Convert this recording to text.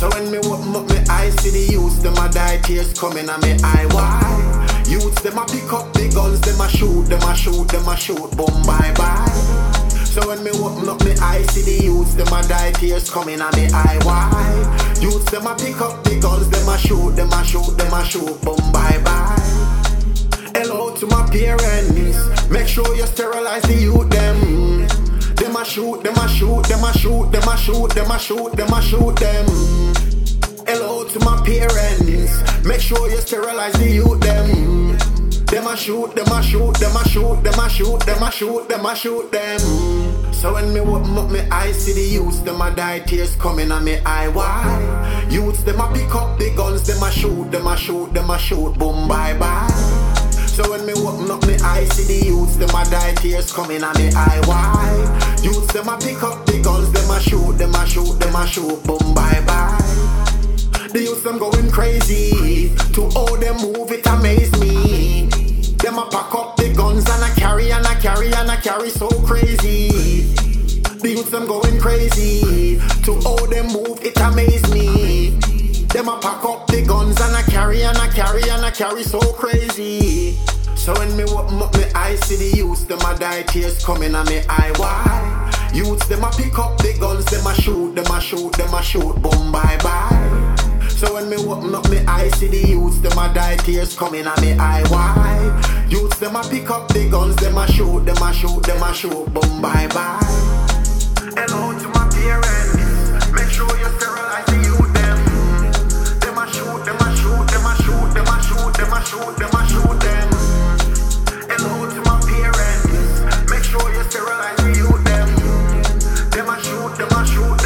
So when me open up my eyes see the youths, them a die, tears coming on me eye. Why? Youths, them a pick up the guns, them a shoot, them a shoot, them a shoot, boom, bye bye. So when me open up my eyes, see the youths, them a die, tears coming on me eye. Why? Youths, them a pick up the guns, them a shoot, them a shoot, them a shoot, boom, bye bye. Hello to my parents, make sure you sterilize the youth, them. A shoot, them a shoot, them a shoot, them a shoot, them a shoot, them a shoot them. Hello to my parents, make sure you sterilize the youth them. Them a shoot, them a shoot, them a shoot, them a shoot, them a shoot, them a shoot them. So when me open up me eyes, see the youths, them a die, tears coming on me eye wide. Youths, them a pick up the guns, them a shoot, them a shoot, them a shoot, boom bye bye. So when me open up me eyes, see the youths, them a die, tears coming on me eye wide. Youths, them a pick up the guns, them a shoot, them a shoot, them a shoot, boom bye bye. The youths them going crazy. To all them move, it amaze me. Them a pack up the guns and I carry and I carry and I carry so crazy. The youths them going crazy. To all them move, it amaze me. Them a pack up the guns and I carry and I carry and I carry so crazy. So when me open up me eyes, see the youths, them a die, tears coming on me eye wide. Youths, them a pick up the guns, them a shoot, them a shoot, them a shoot, boom bye bye. So when me open up me eyes, see the youths, them a die, tears coming on me eye wide. Youths, them a pick up the guns, them a shoot, them a shoot, them a shoot, boom bye bye. Hello Mushroom.